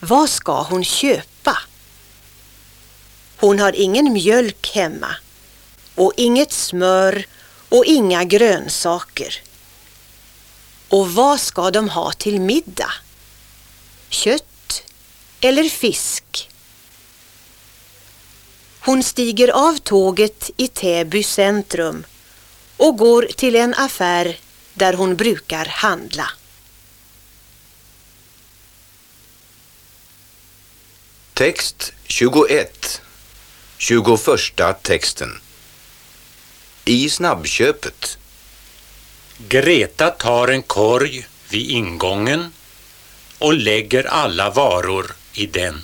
Vad ska hon köpa? Hon har ingen mjölk hemma och inget smör och inga grönsaker. Och vad ska de ha till middag? Kött eller fisk? Hon stiger av tåget i Täby centrum och går till en affär där hon brukar handla. Text 21. 21 texten. I snabbköpet. Greta tar en korg vid ingången och lägger alla varor i den.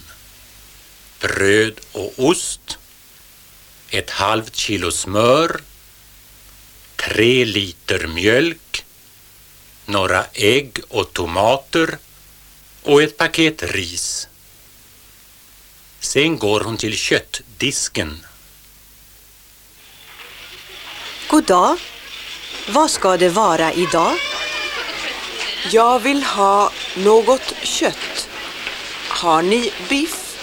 Bröd och ost, ett halvt kilo smör, tre liter mjölk, några ägg och tomater och ett paket ris. Sen går hon till köttdisken. God dag. Vad ska det vara idag? Jag vill ha något kött. Har ni biff?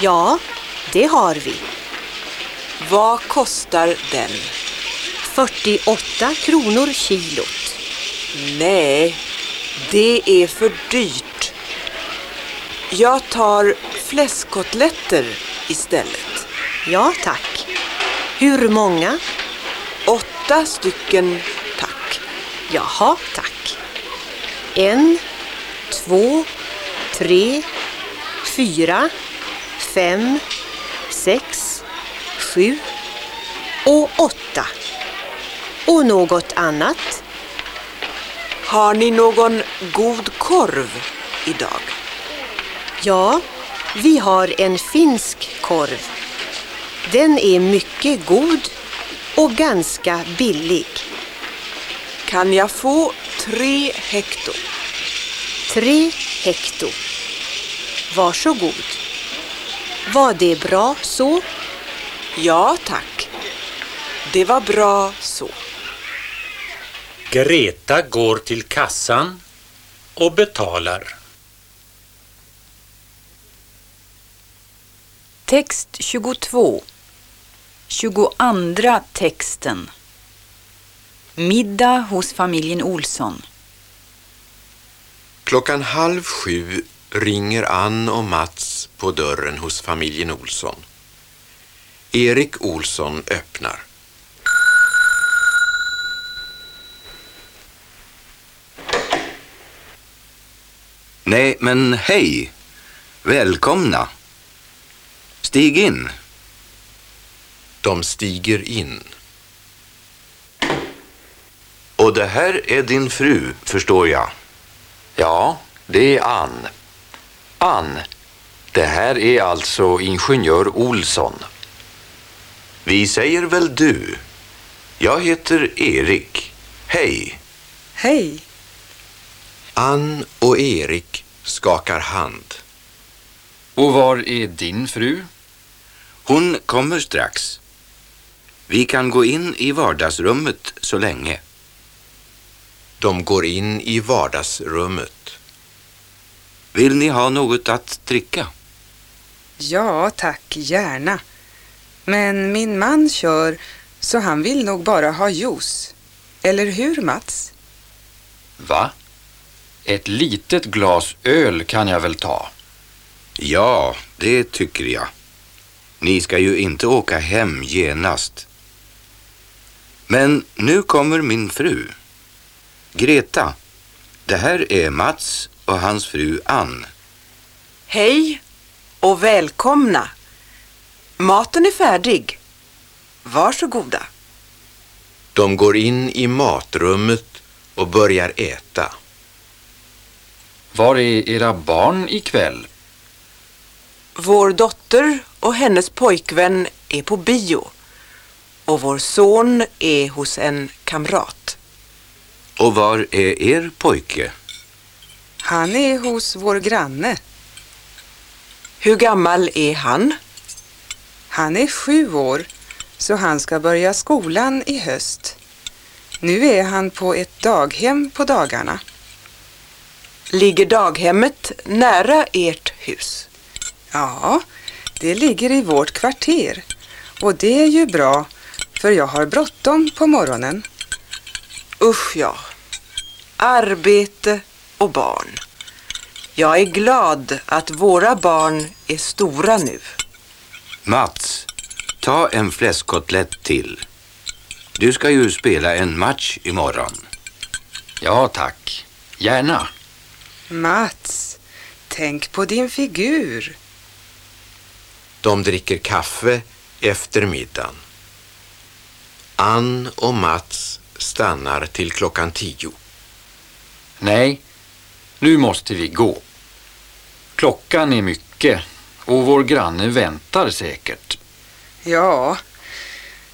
Ja, det har vi. Vad kostar den? 48 kronor kilot. Nej, det är för dyrt. Jag tar fläskkotletter istället. Ja, tack. Hur många? Åtta stycken, tack. Jaha, tack. En, två, tre, fyra, fem, sex, sju och åtta. Och något annat? Har ni någon god korv idag? Ja, vi har en finsk korv. Den är mycket god och ganska billig. Kan jag få tre hekto? Tre hekto. Varsågod. Var det bra så? Ja, tack. Det var bra så. Greta går till kassan och betalar. Text 22. 22 texten. Middag hos familjen Olsson. Klockan halv sju ringer Ann och Mats på dörren hos familjen Olsson. Erik Olsson öppnar. Nej, men hej. Välkomna. Stig in. De stiger in. Och det här är din fru, förstår jag. Ja, det är Ann. Ann, det här är alltså ingenjör Olsson. Vi säger väl du. Jag heter Erik. Hej. Hej. Ann och Erik skakar hand. Och var är din fru? Hon kommer strax. Vi kan gå in i vardagsrummet så länge. De går in i vardagsrummet. Vill ni ha något att dricka? Ja, tack, gärna. Men min man kör så han vill nog bara ha juice. Eller hur, Mats? Va? Ett litet glas öl kan jag väl ta? Ja, det tycker jag. Ni ska ju inte åka hem genast. Men nu kommer min fru. Greta, det här är Mats och hans fru Ann. Hej och välkomna. Maten är färdig. Varsågoda. De går in i matrummet och börjar äta. Var är era barn ikväll? Vår dotter och hennes pojkvän är på bio. Och vår son är hos en kamrat. Och var är er pojke? Han är hos vår granne. Hur gammal är han? Han är sju år, så han ska börja skolan i höst. Nu är han på ett daghem på dagarna. Ligger daghemmet nära ert hus? Ja, det ligger i vårt kvarter. Och det är ju bra, för jag har bråttom på morgonen. Usch ja. Arbete och barn. Jag är glad att våra barn är stora nu. Mats, ta en fläskkotlett till. Du ska ju spela en match imorgon. Ja, tack. Gärna. Mats, tänk på din figur. De dricker kaffe efter middagen. Ann och Mats stannar till klockan tio. Nej, nu måste vi gå. Klockan är mycket och vår granne väntar säkert. Ja,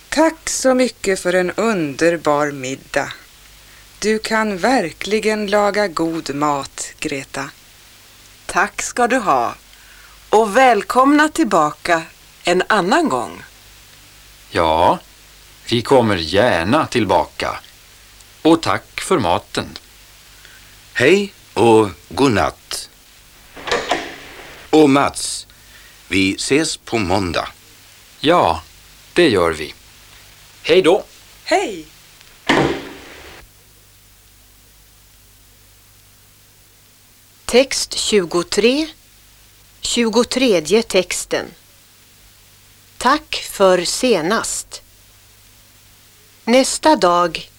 tack så mycket för en underbar middag. Du kan verkligen laga god mat, Greta. Tack ska du ha. Och välkomna tillbaka en annan gång. Ja, vi kommer gärna tillbaka. Och tack för maten. Hej och god natt. Och Mats, vi ses på måndag. Ja, det gör vi. Hej då! Hej! Text 23. 23 texten. Tack för senast. Nästa dag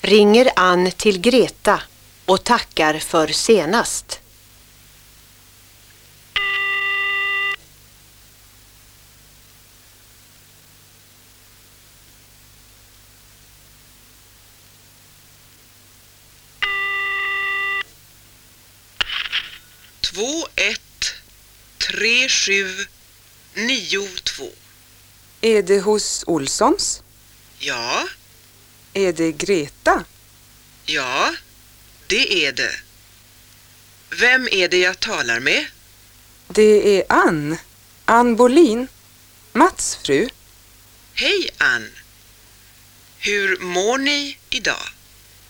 ringer Ann till Greta och tackar för senast. 3792. Är det hos Olssons? Ja. Är det Greta? Ja, det är det. Vem är det jag talar med? Det är Ann. Ann Bolin. Mats fru. Hej Ann. Hur mår ni idag?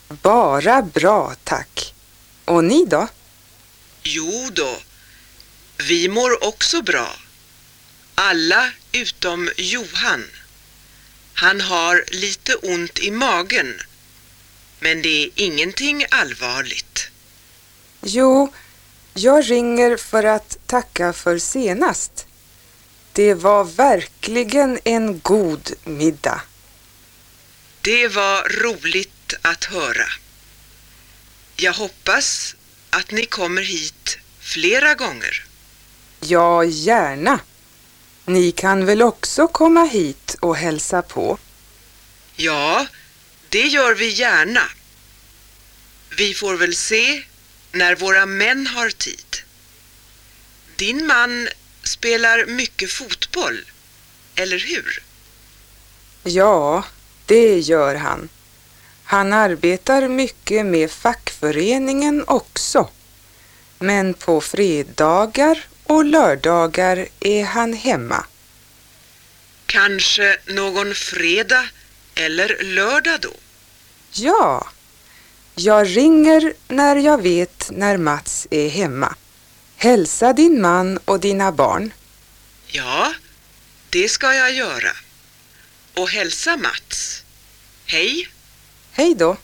Bara bra, tack. Och ni då? Jo då, vi mår också bra. Alla utom Johan. Han har lite ont i magen, men det är ingenting allvarligt. Jo, jag ringer för att tacka för senast. Det var verkligen en god middag. Det var roligt att höra. Jag hoppas att ni kommer hit flera gånger. Ja, gärna. Ni kan väl också komma hit och hälsa på? Ja, det gör vi gärna. Vi får väl se när våra män har tid. Din man spelar mycket fotboll, eller hur? Ja, det gör han. Han arbetar mycket med fackföreningen också. Men på fredagar och lördagar är han hemma. Kanske någon fredag eller lördag då? Ja, jag ringer när jag vet när Mats är hemma. Hälsa din man och dina barn. Ja, det ska jag göra. Och hälsa Mats. Hej! Hej då.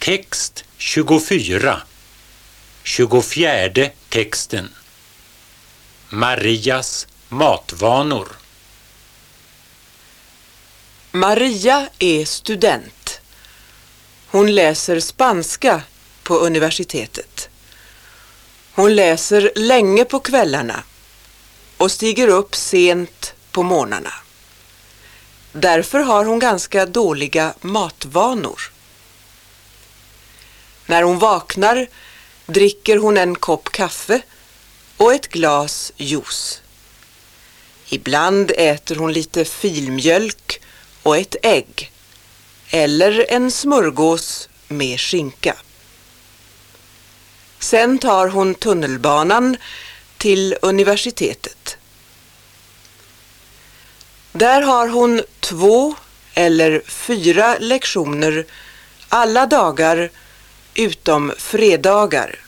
Text 24. 24 texten. Marias matvanor. Maria är student. Hon läser spanska på universitetet. Hon läser länge på kvällarna och stiger upp sent på morgnarna. Därför har hon ganska dåliga matvanor. När hon vaknar dricker hon en kopp kaffe och ett glas juice. Ibland äter hon lite filmjölk och ett ägg eller en smörgås med skinka. Sen tar hon tunnelbanan till universitetet. Där har hon två eller fyra lektioner alla dagar utom fredagar.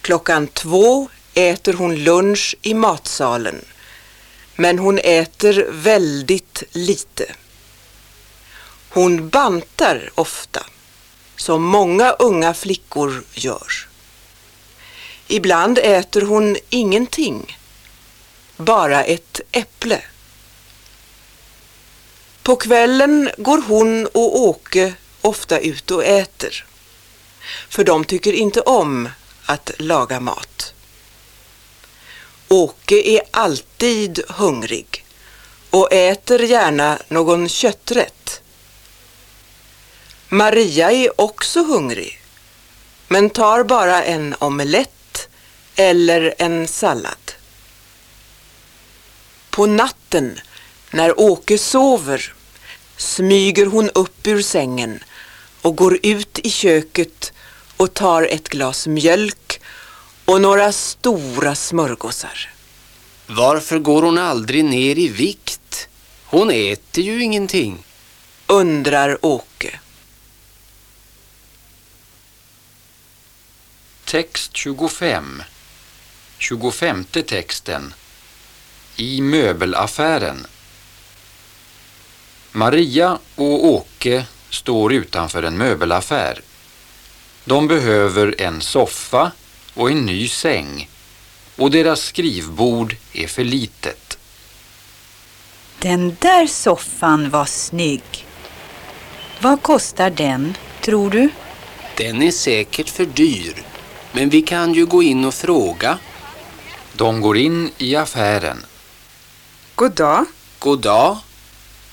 Klockan två äter hon lunch i matsalen, men hon äter väldigt lite. Hon bantar ofta, som många unga flickor gör. Ibland äter hon ingenting, bara ett äpple. På kvällen går hon och Åke ofta ute och äter, för de tycker inte om att laga mat. Åke är alltid hungrig och äter gärna någon kötträtt. Maria är också hungrig, men tar bara en omelett eller en sallad. På natten, när Åke sover, smyger hon upp ur sängen och går ut i köket och tar ett glas mjölk och några stora smörgåsar. Varför går hon aldrig ner i vikt? Hon äter ju ingenting. Undrar Åke. Text 25. 25 texten. I möbelaffären. Maria och Åke står utanför en möbelaffär. De behöver en soffa och en ny säng och deras skrivbord är för litet. Den där soffan var snygg. Vad kostar den, tror du? Den är säkert för dyr. Men vi kan ju gå in och fråga. De går in i affären. God dag. God dag.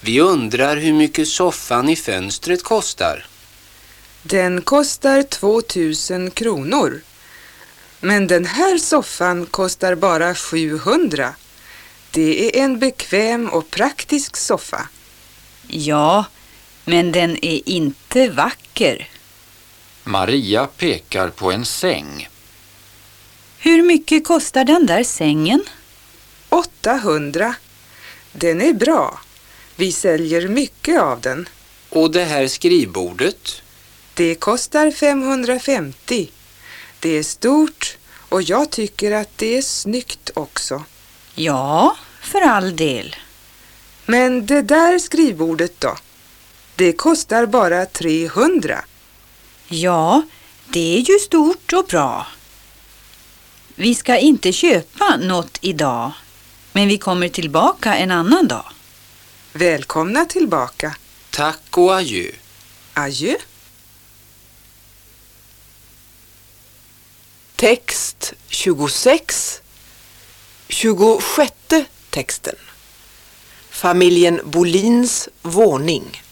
Vi undrar hur mycket soffan i fönstret kostar. Den kostar 2000 kronor. Men den här soffan kostar bara 700. Det är en bekväm och praktisk soffa. Ja, men den är inte vacker. Maria pekar på en säng. Hur mycket kostar den där sängen? 800. Den är bra. Vi säljer mycket av den. Och det här skrivbordet? Det kostar 550. Det är stort och jag tycker att det är snyggt också. Ja, för all del. Men det där skrivbordet då? Det kostar bara 300. Ja, det är ju stort och bra. Vi ska inte köpa något idag, men vi kommer tillbaka en annan dag. Välkomna tillbaka. Tack och adjö. Adjö. Text 26. 26 texten. Familjen Bolins våning.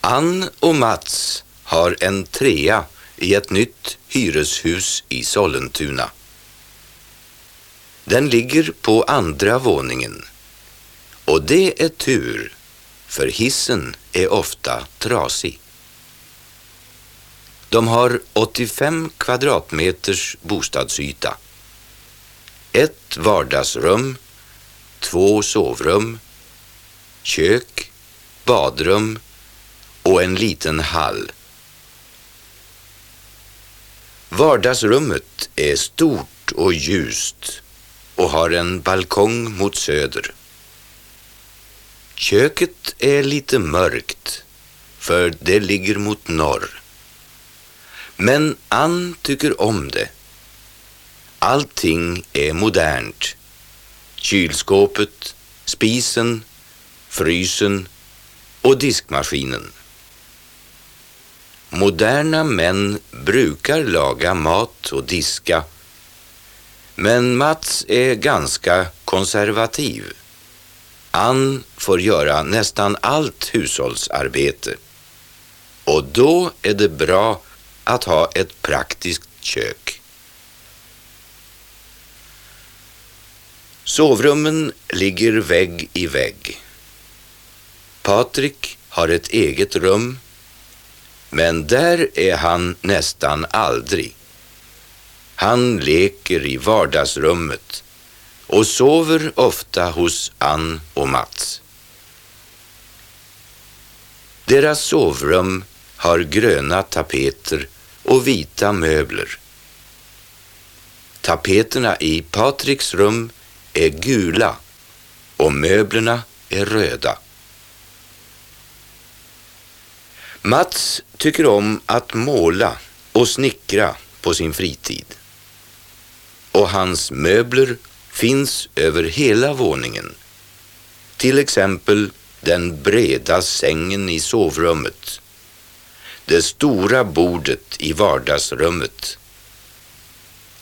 Ann och Mats har en trea i ett nytt hyreshus i Sollentuna. Den ligger på andra våningen. Och det är tur, för hissen är ofta trasig. De har 85 kvadratmeters bostadsyta. Ett vardagsrum, två sovrum, kök, badrum och en liten hall. Vardagsrummet är stort och ljust och har en balkong mot söder. Köket är lite mörkt för det ligger mot norr. Men Ann tycker om det. Allting är modernt. Kylskåpet, spisen, frysen och diskmaskinen. Moderna män brukar laga mat och diska. Men Mats är ganska konservativ. Ann får göra nästan allt hushållsarbete. Och då är det bra att ha ett praktiskt kök. Sovrummen ligger vägg i vägg. Patrik har ett eget rum, men där är han nästan aldrig. Han leker i vardagsrummet och sover ofta hos Ann och Mats. Deras sovrum har gröna tapeter och vita möbler. Tapeterna i Patriks rum är gula och möblerna är röda. Mats tycker om att måla och snickra på sin fritid. Och hans möbler finns över hela våningen. Till exempel den breda sängen i sovrummet, det stora bordet i vardagsrummet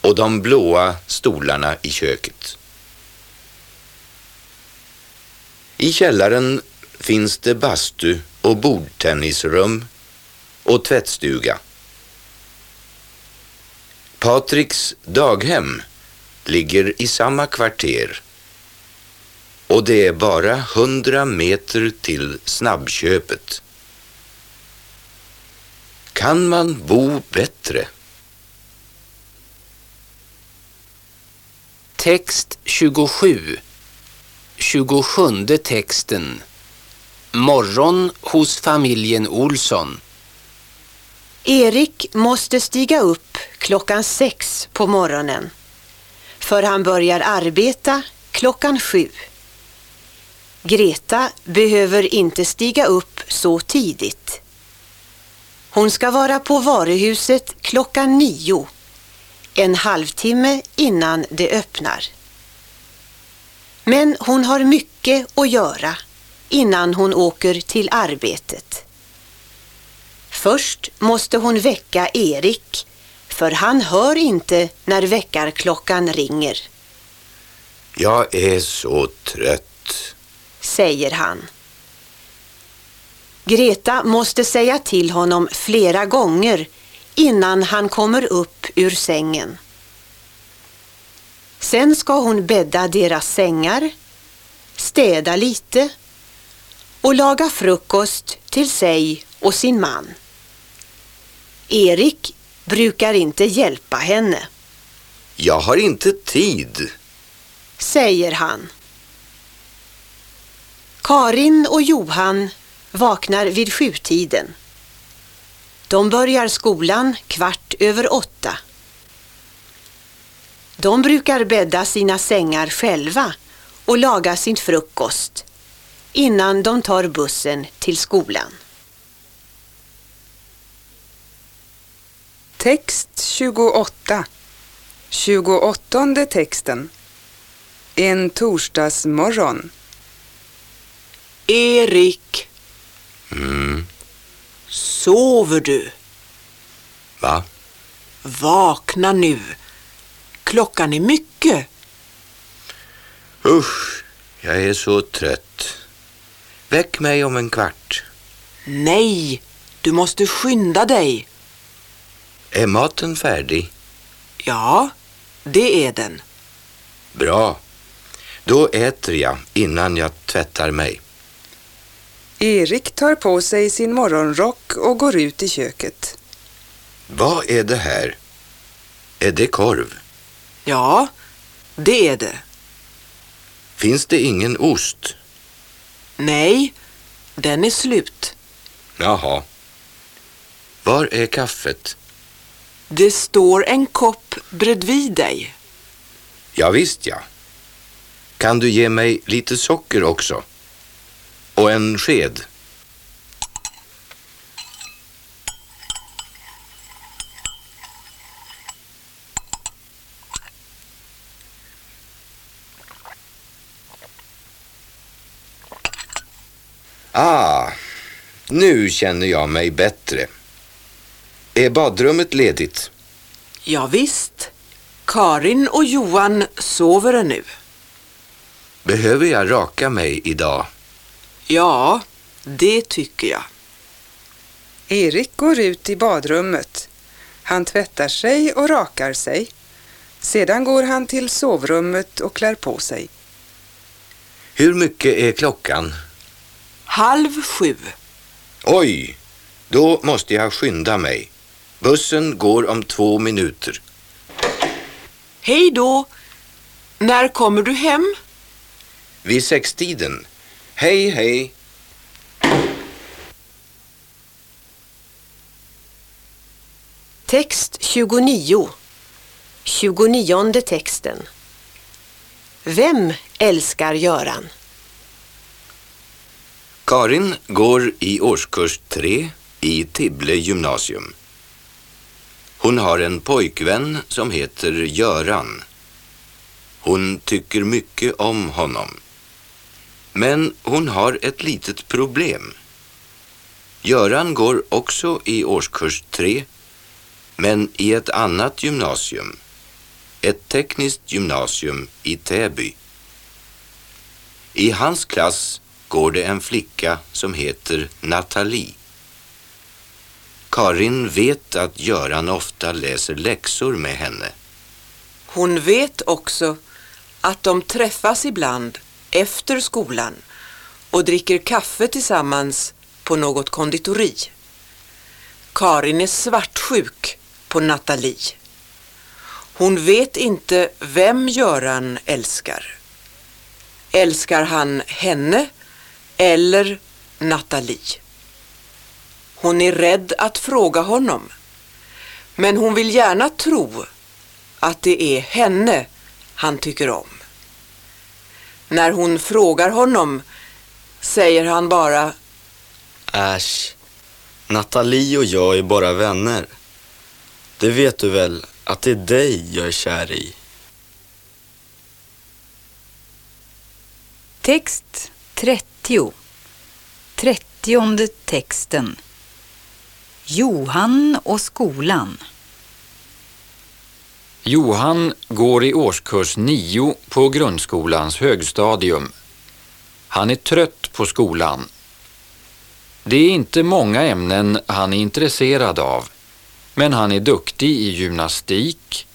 och de blåa stolarna i köket. I källaren finns det bastu och bordtennisrum och tvättstuga. Patriks daghem ligger i samma kvarter och det är bara hundra meter till snabbköpet. Kan man bo bättre? Text 27. 27 texten. Morgon hos familjen Olsson. Erik måste stiga upp klockan sex på morgonen. För han börjar arbeta klockan sju. Greta behöver inte stiga upp så tidigt. Hon ska vara på varuhuset klockan nio, en halvtimme innan det öppnar. Men hon har mycket att göra innan hon åker till arbetet. Först måste hon väcka Erik, för han hör inte när väckarklockan ringer, Jag är så trött. säger han. Greta måste säga till honom flera gånger innan han kommer upp ur sängen. Sen ska hon bädda deras sängar, städa lite och laga frukost till sig och sin man. Erik brukar inte hjälpa henne, Jag har inte tid. säger han. Karin och Johan vaknar vid sjutiden. De börjar skolan kvart över åtta. De brukar bädda sina sängar själva och laga sin frukost innan de tar bussen till skolan. Text 28. 28 texten. En torsdagsmorgon. Erik, Mm, sover du? va? Vakna nu. Klockan är mycket. Usch, jag är så trött. Väck mig om en kvart. Nej, du måste skynda dig. Är maten färdig? Ja, det är den. Bra. Då äter jag innan jag tvättar mig. Erik tar på sig sin morgonrock och går ut i köket. Vad är det här? Är det korv? Ja, det är det. Finns det ingen ost? Nej, den är slut. Jaha. Var är kaffet? Det står en kopp bredvid dig. Ja, visst ja. Kan du ge mig lite socker också? Och en sked? Ah, nu känner jag mig bättre. Är badrummet ledigt? Ja, visst. Karin och Johan sover nu. Behöver jag raka mig idag? Ja, det tycker jag. Erik går ut i badrummet. Han tvättar sig och rakar sig. Sedan går han till sovrummet och klär på sig. Hur mycket är klockan? Halv sju. Oj, då måste jag skynda mig. Bussen går om två minuter. Hej då! När kommer du hem? Vid sextiden. Hej, hej! Text 29. 29 texten. Vem älskar Göran? Karin går i årskurs 3 i Tibble gymnasium. Hon har en pojkvän som heter Göran. Hon tycker mycket om honom. Men hon har ett litet problem. Göran går också i årskurs 3 men i ett annat gymnasium. Ett tekniskt gymnasium i Täby. I hans klass går det en flicka som heter Nathalie. Karin vet att Göran ofta läser läxor med henne. Hon vet också att de träffas ibland efter skolan och dricker kaffe tillsammans på något konditori. Karin är svartsjuk på Nathalie. Hon vet inte vem Göran älskar. Älskar han henne eller Nathalie? Hon är rädd att fråga honom. Men hon vill gärna tro att det är henne han tycker om. När hon frågar honom säger han bara Äsch, Nathalie och jag är bara vänner. Det vet du väl att det är dig jag är kär i? Text 30. Trettionde texten. Johan och skolan. Johan går i årskurs 9 på grundskolans högstadium. Han är trött på skolan. Det är inte många ämnen han är intresserad av, men han är duktig i gymnastik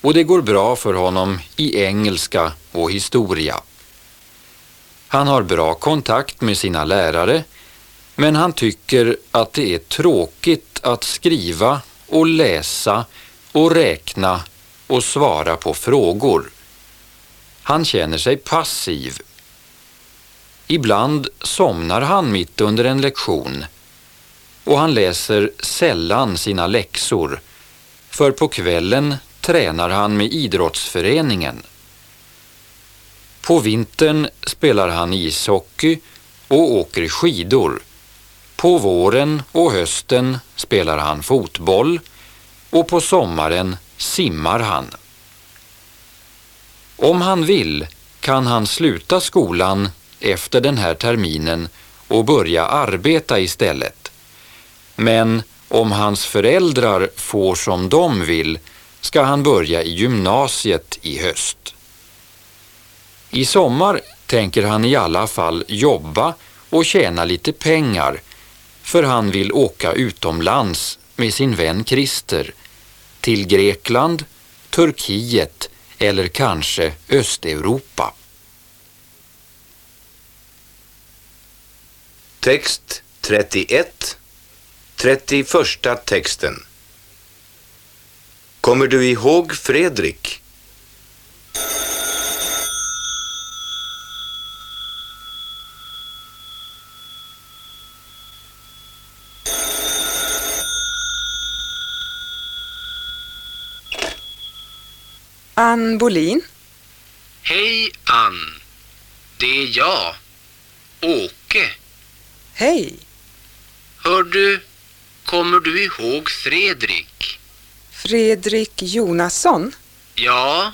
och det går bra för honom i engelska och historia. Han har bra kontakt med sina lärare, men han tycker att det är tråkigt att skriva och läsa och räkna och svara på frågor. Han känner sig passiv. Ibland somnar han mitt under en lektion och han läser sällan sina läxor för på kvällen tränar han med idrottsföreningen. På vintern spelar han ishockey och åker skidor. På våren och hösten spelar han fotboll och på sommaren simmar han. Om han vill kan han sluta skolan efter den här terminen och börja arbeta istället. Men om hans föräldrar får som de vill ska han börja i gymnasiet i höst. I sommar tänker han i alla fall jobba och tjäna lite pengar för han vill åka utomlands med sin vän Christer till Grekland, Turkiet eller kanske Östeuropa. Text 31. 31 texten. Kommer du ihåg Fredrik? Ann Bolin. Hej Ann. Det är jag. Åke. Hej. Hör du, kommer du ihåg Fredrik? Fredrik Jonasson. Ja,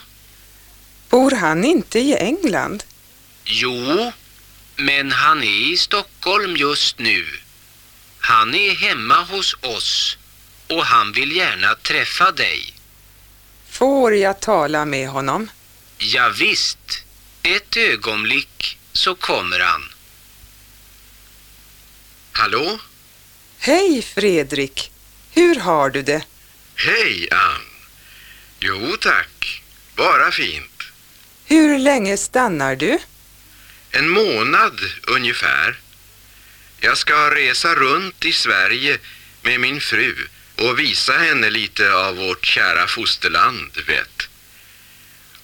Bor han inte i England? jo, men han är i Stockholm just nu. Han är hemma hos oss och han vill gärna träffa dig. Får jag tala med honom? Ja, visst, ett ögonblick så kommer han. Hallå? Hej Fredrik. Hur har du det? Hej Ann. Jo tack, bara fint. Hur länge stannar du? En månad ungefär. Jag ska resa runt i Sverige med min fru och visa henne lite av vårt kära fosterland, vet.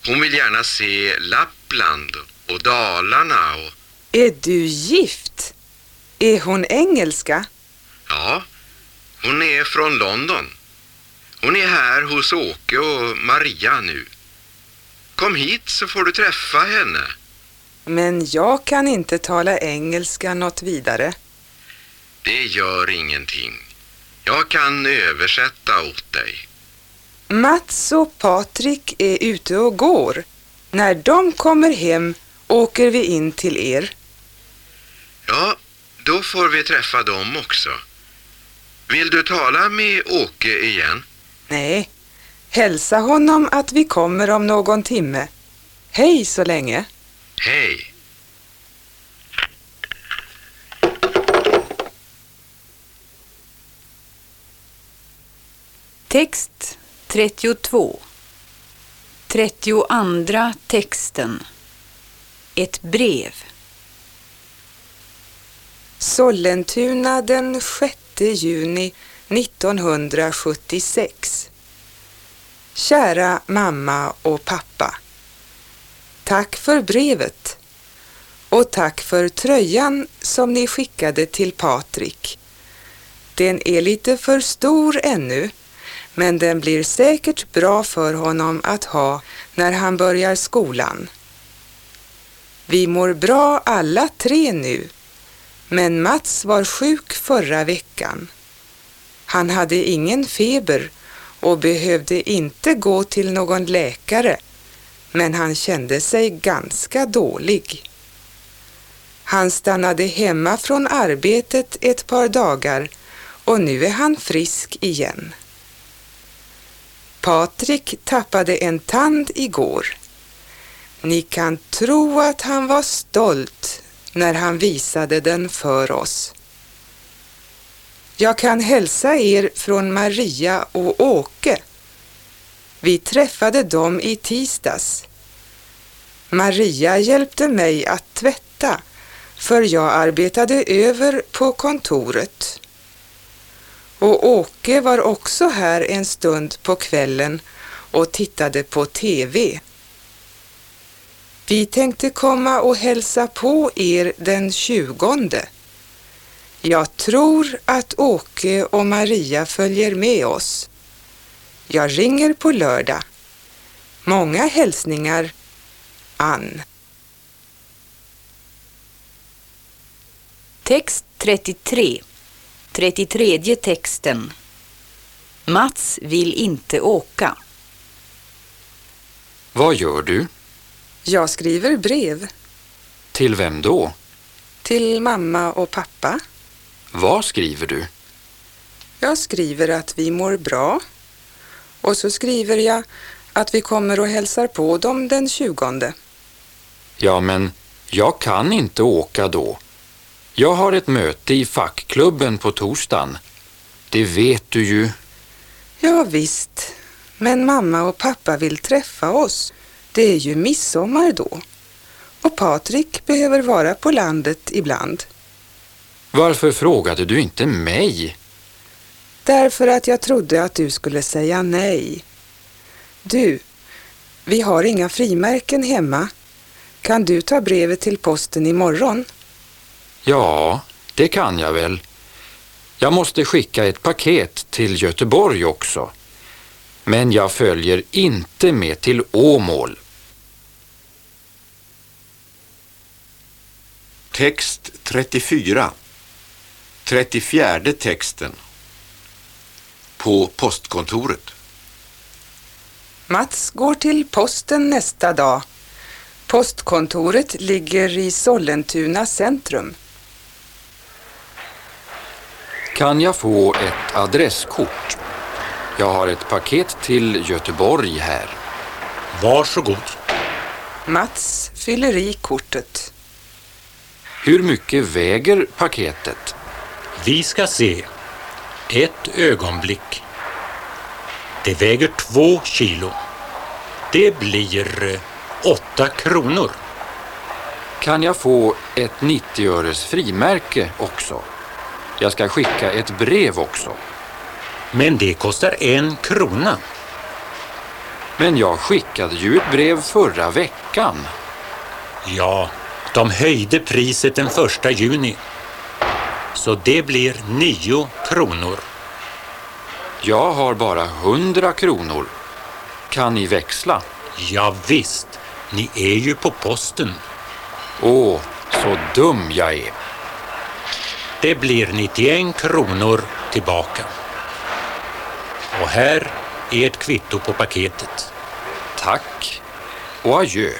Hon vill gärna se Lappland och Dalarna och Är du gift? Är hon engelska? ja, hon är från London. Hon är här hos Åke och Maria nu. Kom hit så får du träffa henne. Men jag kan inte tala engelska något vidare. Det gör ingenting. Jag kan översätta åt dig. Mats och Patrik är ute och går. När de kommer hem åker vi in till er. Ja, då får vi träffa dem också. Vill du tala med Åke igen? Nej, hälsa honom att vi kommer om någon timme. Hej så länge. Hej. Text 32 32 texten. Ett brev. Sollentuna den 6 juni 1976 Kära mamma och pappa. Tack för brevet. Och tack för tröjan som ni skickade till Patrik. Den är lite för stor ännu men den blir säkert bra för honom att ha när han börjar skolan. Vi mår bra alla tre nu, men Mats var sjuk förra veckan. Han hade ingen feber och behövde inte gå till någon läkare, men han kände sig ganska dålig. Han stannade hemma från arbetet ett par dagar och nu är han frisk igen. Patrik tappade en tand igår. Ni kan tro att han var stolt när han visade den för oss. Jag kan hälsa er från Maria och Åke. Vi träffade dem i tisdags. Maria hjälpte mig att tvätta för jag arbetade över på kontoret. Och Åke var också här en stund på kvällen och tittade på TV. Vi tänkte komma och hälsa på er den tjugonde. Jag tror att Åke och Maria följer med oss. Jag ringer på lördag. Många hälsningar, Ann. Text 33 33 texten Mats vill inte åka. Vad gör du? Jag skriver brev Till vem då? till mamma och pappa. Vad skriver du? Jag skriver att vi mår bra och så skriver jag att vi kommer och hälsar på dem den tjugonde. Ja, men jag kan inte åka då. Jag har ett möte i fackklubben på torsdagen. Det vet du ju. Ja visst, men mamma och pappa vill träffa oss. Det är ju midsommar då. Och Patrik behöver vara på landet ibland. Varför frågade du inte mig? Därför att jag trodde att du skulle säga nej. Du, vi har inga frimärken hemma. Kan du ta brevet till posten imorgon? Ja, det kan jag väl. Jag måste skicka ett paket till Göteborg också. Men jag följer inte med till Åmål. Text 34. 34 texten. På postkontoret. Mats går till posten nästa dag. Postkontoret ligger i Sollentuna centrum. Kan jag få ett adresskort? Jag har ett paket till Göteborg här. Varsågod. Mats fyller i kortet. Hur mycket väger paketet? Vi ska se. Ett ögonblick. Det väger två kilo. Det blir åtta kronor. Kan jag få ett 90-öres frimärke också? Jag ska skicka ett brev också. Men det kostar en krona. Men jag skickade ju ett brev förra veckan. Ja, de höjde priset den första juni. Så det blir nio kronor. Jag har bara 100 kronor. Kan ni växla? Ja, visst, ni är ju på posten. Åh, så dum jag är. Det blir 91 kronor tillbaka. Och här är ett kvitto på paketet. Tack och adjö.